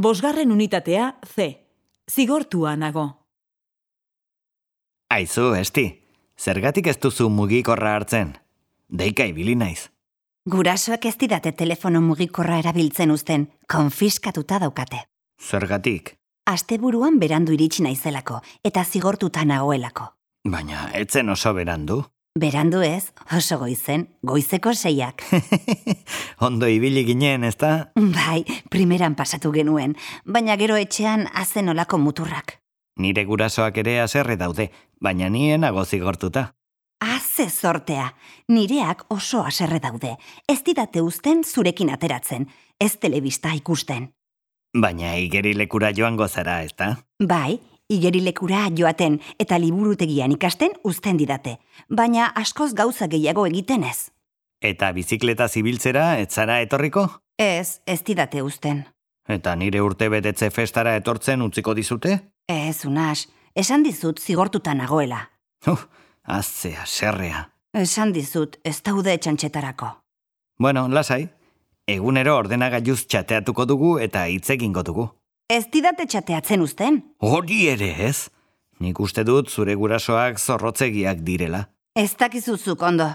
Bosgarren unitatea C. Zigortua nago. Aizu, esti, zergatik ez duzu mugikorra hartzen? Deika ibili naiz. Gurasoak ez didate telefono mugikorra erabiltzen uzten, konfiskatuta daukate. Zergatik? Asteburuan berandu iritsi naizelako, eta zigortuta nagoelako. Baina, etzen oso berandu. Berandu ez, oso goizen, goizeko seiak. Ondo ibili ginen, ezta? bai, primeran pasatu genuen, baina gero etxean azen olako muturrak. Nire gurasoak ere haserre daude, baina nien agozigortuta. Haze zortea, nireak oso haserre daude. Ez didate uzten zurekin ateratzen, ez telebista ikusten. Baina igerilekura joango zara, ezta? Bai, igerilekura joaten eta liburutegian ikasten uzten didate, baina askoz gauza gehiago egiten ez. Eta bizikleta zibiltzera ez zara etorriko? Ez, ez didate uzten. Eta nire urte betetze festara etortzen utziko dizute? Ez, unas, esan dizut zigortuta nagoela. Uh, azea, serrea. Esan dizut, ez daude etxantxetarako. Bueno, lasai. Egunero ordenagailuz txateatuko dugu eta hitz egingo dugu. Ez didate txateatzen uzten. Hori ere ez? Nik uste dut zure gurasoak zorrotzegiak direla. Ez dakizuzuk ondo.